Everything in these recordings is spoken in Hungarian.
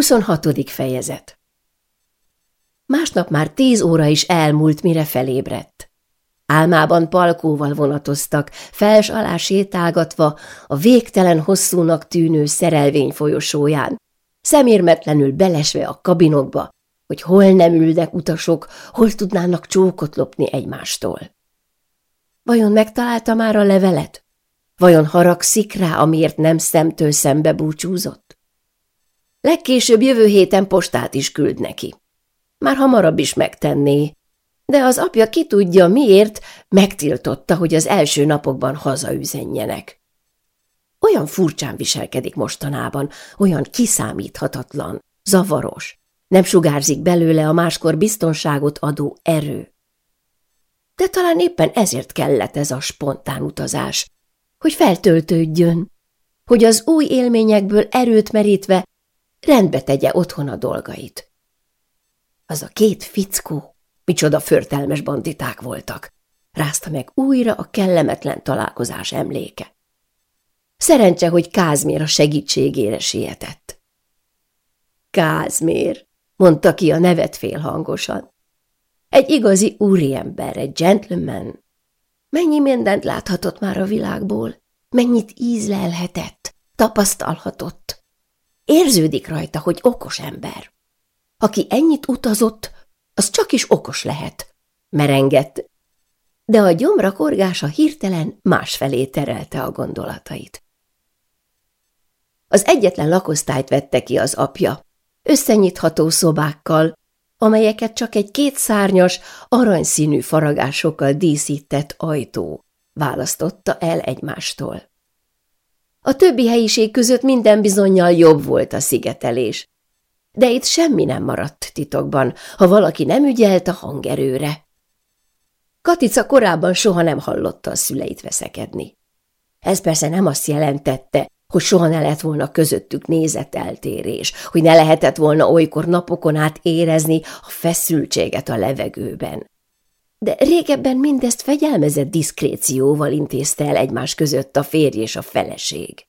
26. fejezet Másnap már tíz óra is elmúlt, mire felébredt. Álmában palkóval vonatoztak, fels alá sétálgatva a végtelen hosszúnak tűnő szerelvény folyosóján, szemérmetlenül belesve a kabinokba, hogy hol nem ülnek utasok, hol tudnának csókot lopni egymástól. Vajon megtalálta már a levelet? Vajon haragszik rá, amiért nem szemtől szembe búcsúzott? Legkésőbb jövő héten postát is küld neki. Már hamarabb is megtenné, de az apja ki tudja, miért megtiltotta, hogy az első napokban hazaüzenjenek. Olyan furcsán viselkedik mostanában, olyan kiszámíthatatlan, zavaros, nem sugárzik belőle a máskor biztonságot adó erő. De talán éppen ezért kellett ez a spontán utazás, hogy feltöltődjön, hogy az új élményekből erőt merítve rendbe tegye otthon a dolgait. Az a két fickó, micsoda förtelmes banditák voltak, rázta meg újra a kellemetlen találkozás emléke. Szerencse, hogy Kázmér a segítségére sietett. Kázmér, mondta ki a nevet félhangosan. Egy igazi úriember, egy gentleman. Mennyi mindent láthatott már a világból, mennyit ízlelhetett, tapasztalhatott. Érződik rajta, hogy okos ember. Aki ennyit utazott, az csak is okos lehet. Merengett, de a gyomra korgása hirtelen másfelé terelte a gondolatait. Az egyetlen lakosztályt vette ki az apja, összenyitható szobákkal, amelyeket csak egy kétszárnyas, aranyszínű faragásokkal díszített ajtó választotta el egymástól. A többi helyiség között minden bizonyal jobb volt a szigetelés. De itt semmi nem maradt titokban, ha valaki nem ügyelt a hangerőre. Katica korábban soha nem hallotta a szüleit veszekedni. Ez persze nem azt jelentette, hogy soha ne lett volna közöttük nézeteltérés, hogy ne lehetett volna olykor napokon át érezni a feszültséget a levegőben de régebben mindezt fegyelmezett diszkrécióval intézte el egymás között a férj és a feleség.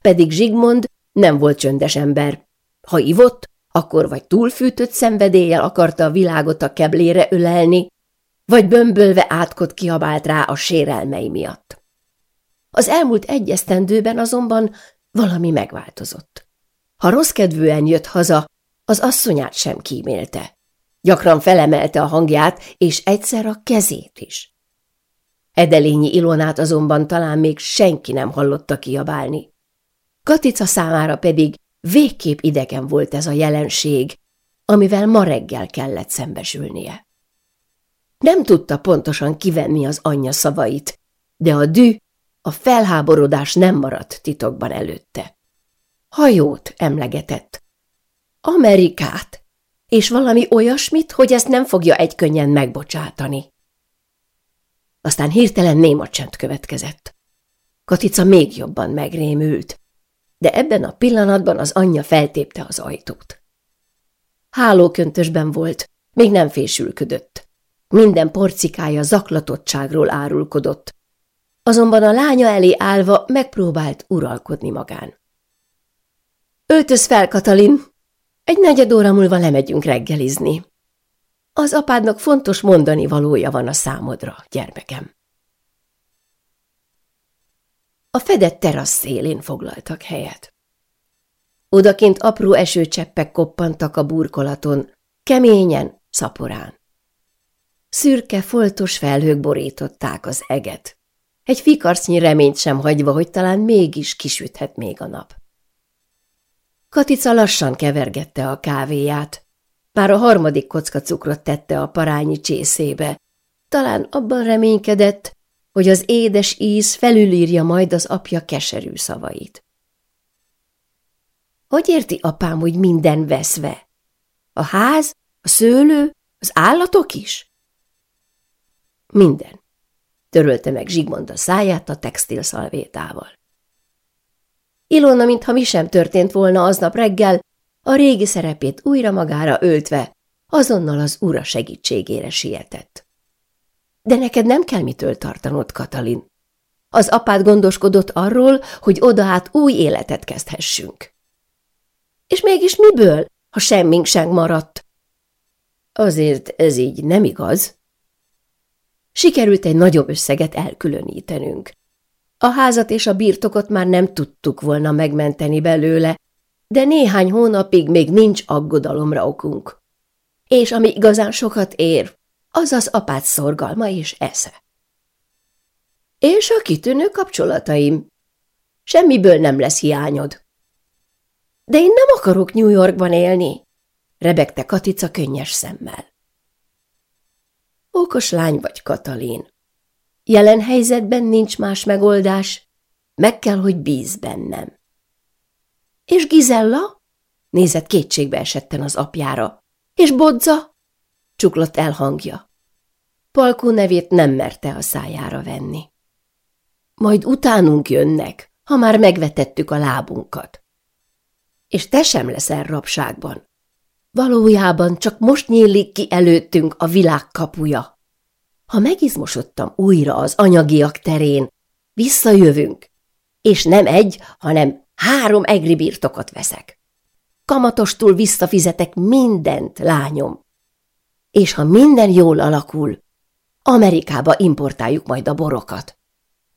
Pedig Zsigmond nem volt csöndes ember. Ha ivott, akkor vagy túlfűtött szenvedéllyel akarta a világot a keblére ölelni, vagy bömbölve átkot kiabált rá a sérelmei miatt. Az elmúlt egy esztendőben azonban valami megváltozott. Ha rossz kedvűen jött haza, az asszonyát sem kímélte. Gyakran felemelte a hangját, és egyszer a kezét is. Edelényi Ilonát azonban talán még senki nem hallotta kiabálni. Katica számára pedig végképp idegen volt ez a jelenség, amivel ma reggel kellett szembesülnie. Nem tudta pontosan kivenni az anyja szavait, de a dű, a felháborodás nem maradt titokban előtte. Hajót emlegetett. Amerikát! És valami olyasmit, hogy ezt nem fogja egykönnyen megbocsátani. Aztán hirtelen néma csend következett. Katica még jobban megrémült, de ebben a pillanatban az anyja feltépte az ajtót. Hálóköntösben volt, még nem fésülködött. Minden porcikája zaklatottságról árulkodott, azonban a lánya elé állva megpróbált uralkodni magán. Öltöz fel, Katalin, egy negyed óra múlva lemegyünk reggelizni. Az apádnak fontos mondani valója van a számodra, gyermekem. A fedett terasz szélén foglaltak helyet. Odakint apró esőcseppek koppantak a burkolaton, keményen, szaporán. Szürke, foltos felhők borították az eget. Egy fikarcnyi reményt sem hagyva, hogy talán mégis kisüthet még a nap. Katica lassan kevergette a kávéját. Már a harmadik kocka cukrot tette a parányi csészébe. Talán abban reménykedett, hogy az édes íz felülírja majd az apja keserű szavait. Hogy érti apám, hogy minden veszve? A ház, a szőlő, az állatok is? Minden. Törölte meg Zsigmond a száját a textilszalvétával. Ilona, mintha mi sem történt volna aznap reggel, a régi szerepét újra magára öltve, azonnal az ura segítségére sietett. De neked nem kell mitől tartanod, Katalin. Az apád gondoskodott arról, hogy oda át új életet kezdhessünk. És mégis miből, ha semmink sem maradt? Azért ez így nem igaz. Sikerült egy nagyobb összeget elkülönítenünk. A házat és a birtokot már nem tudtuk volna megmenteni belőle, de néhány hónapig még nincs aggodalomra okunk. És ami igazán sokat ér, az az apát szorgalma és esze. És a kitűnő kapcsolataim. Semmiből nem lesz hiányod. De én nem akarok New Yorkban élni, rebegte Katica könnyes szemmel. Okos lány vagy, Katalin. Jelen helyzetben nincs más megoldás, meg kell, hogy bíz bennem. És Gizella? Nézett kétségbe esetten az apjára. És Bodza? Csuklott el hangja. Palkó nevét nem merte a szájára venni. Majd utánunk jönnek, ha már megvetettük a lábunkat. És te sem leszel rabságban. Valójában csak most nyílik ki előttünk a világ kapuja. Ha megizmosodtam újra az anyagiak terén, visszajövünk, és nem egy, hanem három egri birtokot veszek. Kamatostul visszafizetek mindent, lányom. És ha minden jól alakul, Amerikába importáljuk majd a borokat.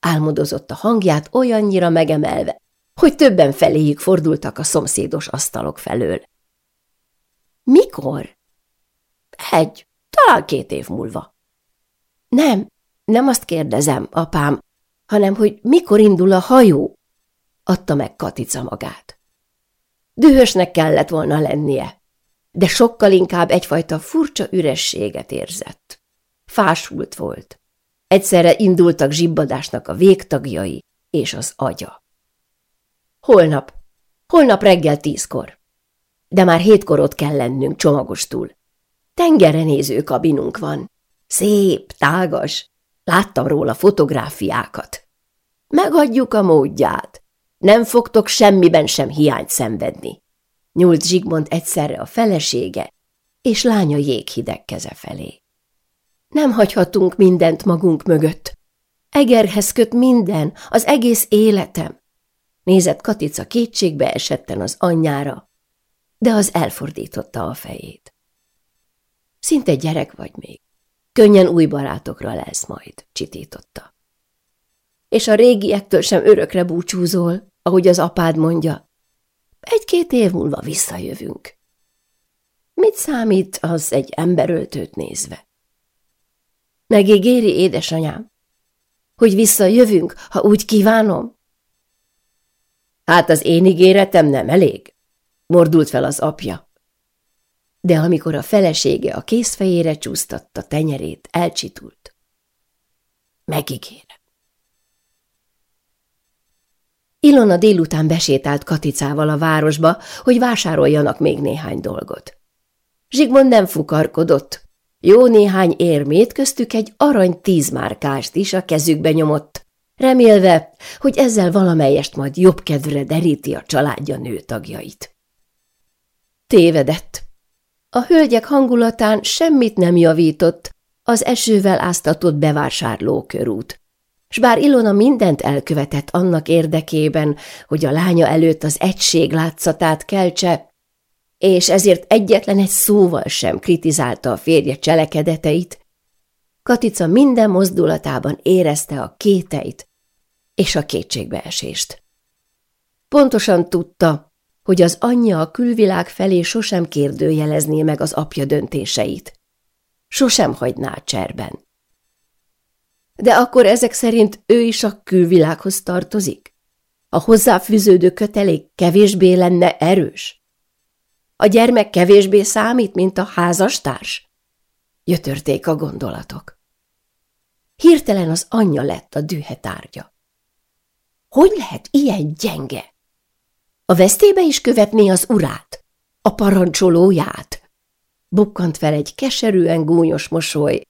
Álmodozott a hangját olyannyira megemelve, hogy többen feléjük fordultak a szomszédos asztalok felől. Mikor? Egy, talán két év múlva. Nem, nem azt kérdezem, apám, hanem hogy mikor indul a hajó? Adta meg Katica magát. Dühösnek kellett volna lennie, de sokkal inkább egyfajta furcsa ürességet érzett. Fásult volt. Egyszerre indultak zsibbadásnak a végtagjai és az agya. Holnap, holnap reggel tízkor. De már hétkor ott kell lennünk csomagostul. Tengerre néző kabinunk van. Szép, tágas. Láttam róla fotográfiákat. Megadjuk a módját. Nem fogtok semmiben sem hiányt szenvedni. Nyúlt Zsigmond egyszerre a felesége, és lánya jéghideg keze felé. Nem hagyhatunk mindent magunk mögött. Egerhez köt minden, az egész életem. Nézett Katica kétségbe esetten az anyjára, de az elfordította a fejét. Szinte gyerek vagy még. Könnyen új barátokra lesz majd, csitította. És a régiektől sem örökre búcsúzol, ahogy az apád mondja. Egy-két év múlva visszajövünk. Mit számít az egy emberöltőt nézve? Megígéri, édesanyám, hogy visszajövünk, ha úgy kívánom? Hát az én ígéretem nem elég, mordult fel az apja. De amikor a felesége a kézfejére csúsztatta tenyerét, elcsitult. Megígérem. Ilona délután besétált Katicával a városba, hogy vásároljanak még néhány dolgot. Zsigmond nem fukarkodott. Jó néhány érmét, köztük egy arany tízmárkást is a kezükbe nyomott, remélve, hogy ezzel valamelyest majd jobb kedvre deríti a családja nőtagjait. Tévedett. A hölgyek hangulatán semmit nem javított az esővel áztatott bevásárlókörút, s bár Ilona mindent elkövetett annak érdekében, hogy a lánya előtt az egység látszatát keltse, és ezért egyetlen egy szóval sem kritizálta a férje cselekedeteit, Katica minden mozdulatában érezte a kéteit és a kétségbeesést. Pontosan tudta, hogy az anyja a külvilág felé sosem kérdőjelezné meg az apja döntéseit. Sosem hagyná cserben. De akkor ezek szerint ő is a külvilághoz tartozik? A hozzáfűződő kötelék kevésbé lenne erős? A gyermek kevésbé számít, mint a házastárs? Jötörték a gondolatok. Hirtelen az anyja lett a dühe tárgya. Hogy lehet ilyen gyenge? A vesztébe is követné az urát, a parancsolóját. Bukkant fel egy keserűen gúnyos mosoly,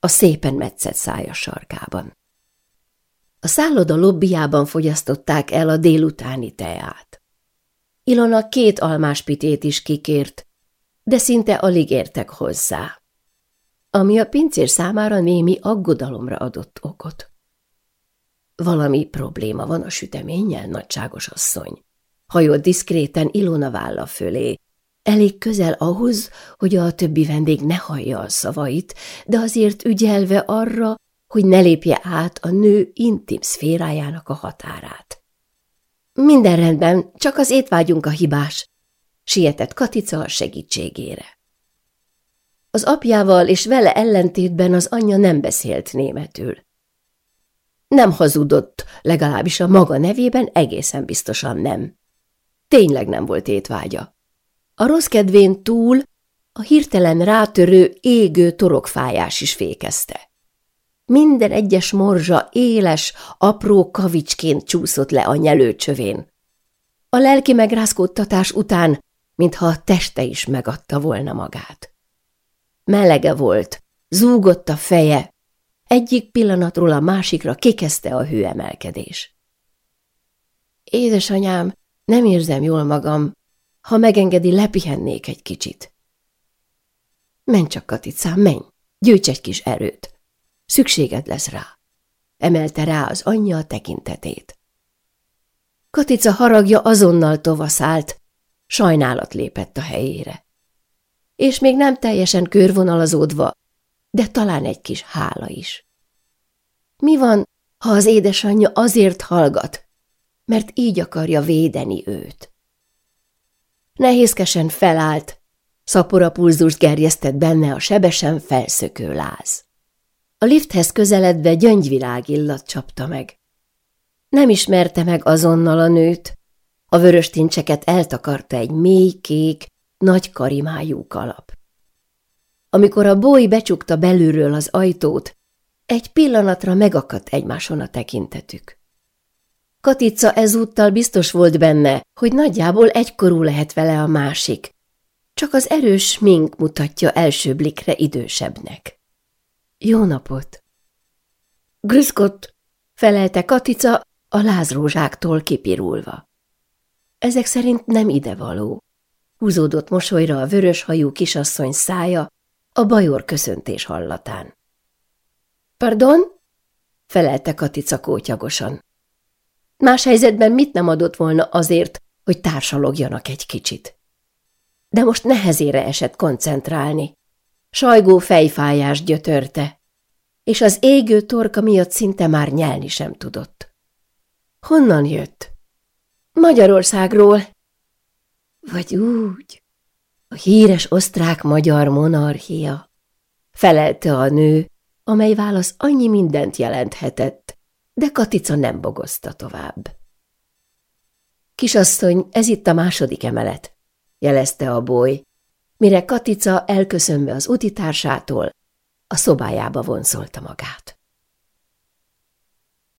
a szépen metszett szája sarkában. A szálloda lobbiában fogyasztották el a délutáni teát. Ilona két almáspitét is kikért, de szinte alig értek hozzá, ami a pincér számára némi aggodalomra adott okot. Valami probléma van a süteménnyel, nagyságos asszony. Hajolt diszkréten Ilona válla fölé. Elég közel ahhoz, hogy a többi vendég ne hallja a szavait, de azért ügyelve arra, hogy ne lépje át a nő intim szférájának a határát. Minden rendben, csak az étvágyunk a hibás, sietett Katica a segítségére. Az apjával és vele ellentétben az anyja nem beszélt németül. Nem hazudott, legalábbis a maga nevében egészen biztosan nem. Tényleg nem volt étvágya. A rossz kedvén túl a hirtelen rátörő, égő torokfájás is fékezte. Minden egyes morzsa éles, apró kavicsként csúszott le a nyelőcsövén. A lelki megrázkódtatás után, mintha a teste is megadta volna magát. Melege volt, zúgott a feje, egyik pillanatról a másikra kikezdte a hőemelkedés. Édesanyám, nem érzem jól magam, ha megengedi, lepihennék egy kicsit. Menj csak, Katicám, menj, gyűjts egy kis erőt. Szükséged lesz rá. Emelte rá az anyja a tekintetét. Katica haragja azonnal tovaszált, sajnálat lépett a helyére. És még nem teljesen körvonalazódva, de talán egy kis hála is. Mi van, ha az édesanyja azért hallgat, mert így akarja védeni őt? Nehézkesen felállt, szapora pulzust gerjesztett benne a sebesen felszökő láz. A lifthez közeledve gyöngyvilág illat csapta meg. Nem ismerte meg azonnal a nőt, a vörös tincseket eltakarta egy mély, kék, nagy karimájú kalap. Amikor a boly becsukta belülről az ajtót, egy pillanatra megakadt egymáson a tekintetük. Katica ezúttal biztos volt benne, hogy nagyjából egykorú lehet vele a másik, csak az erős mink mutatja első blikre idősebbnek. Jó napot! Grüszkott, felelte Katica a lázrózsáktól kipirulva. Ezek szerint nem idevaló. Húzódott mosolyra a vörös hajú kisasszony szája a bajor köszöntés hallatán. Pardon? felelte Katica kótyagosan. Más helyzetben mit nem adott volna azért, hogy társalogjanak egy kicsit. De most nehezére esett koncentrálni. Sajgó fejfájás gyötörte, és az égő torka miatt szinte már nyelni sem tudott. Honnan jött? Magyarországról. Vagy úgy, a híres osztrák-magyar monarchia, felelte a nő, amely válasz annyi mindent jelenthetett, de Katica nem bogozta tovább. Kisasszony, ez itt a második emelet, jelezte a boly, mire Katica elköszönve az utitársától a szobájába vonszolta magát.